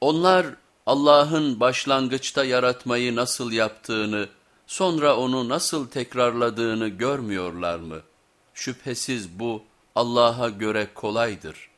Onlar Allah'ın başlangıçta yaratmayı nasıl yaptığını, sonra onu nasıl tekrarladığını görmüyorlar mı? Şüphesiz bu Allah'a göre kolaydır.''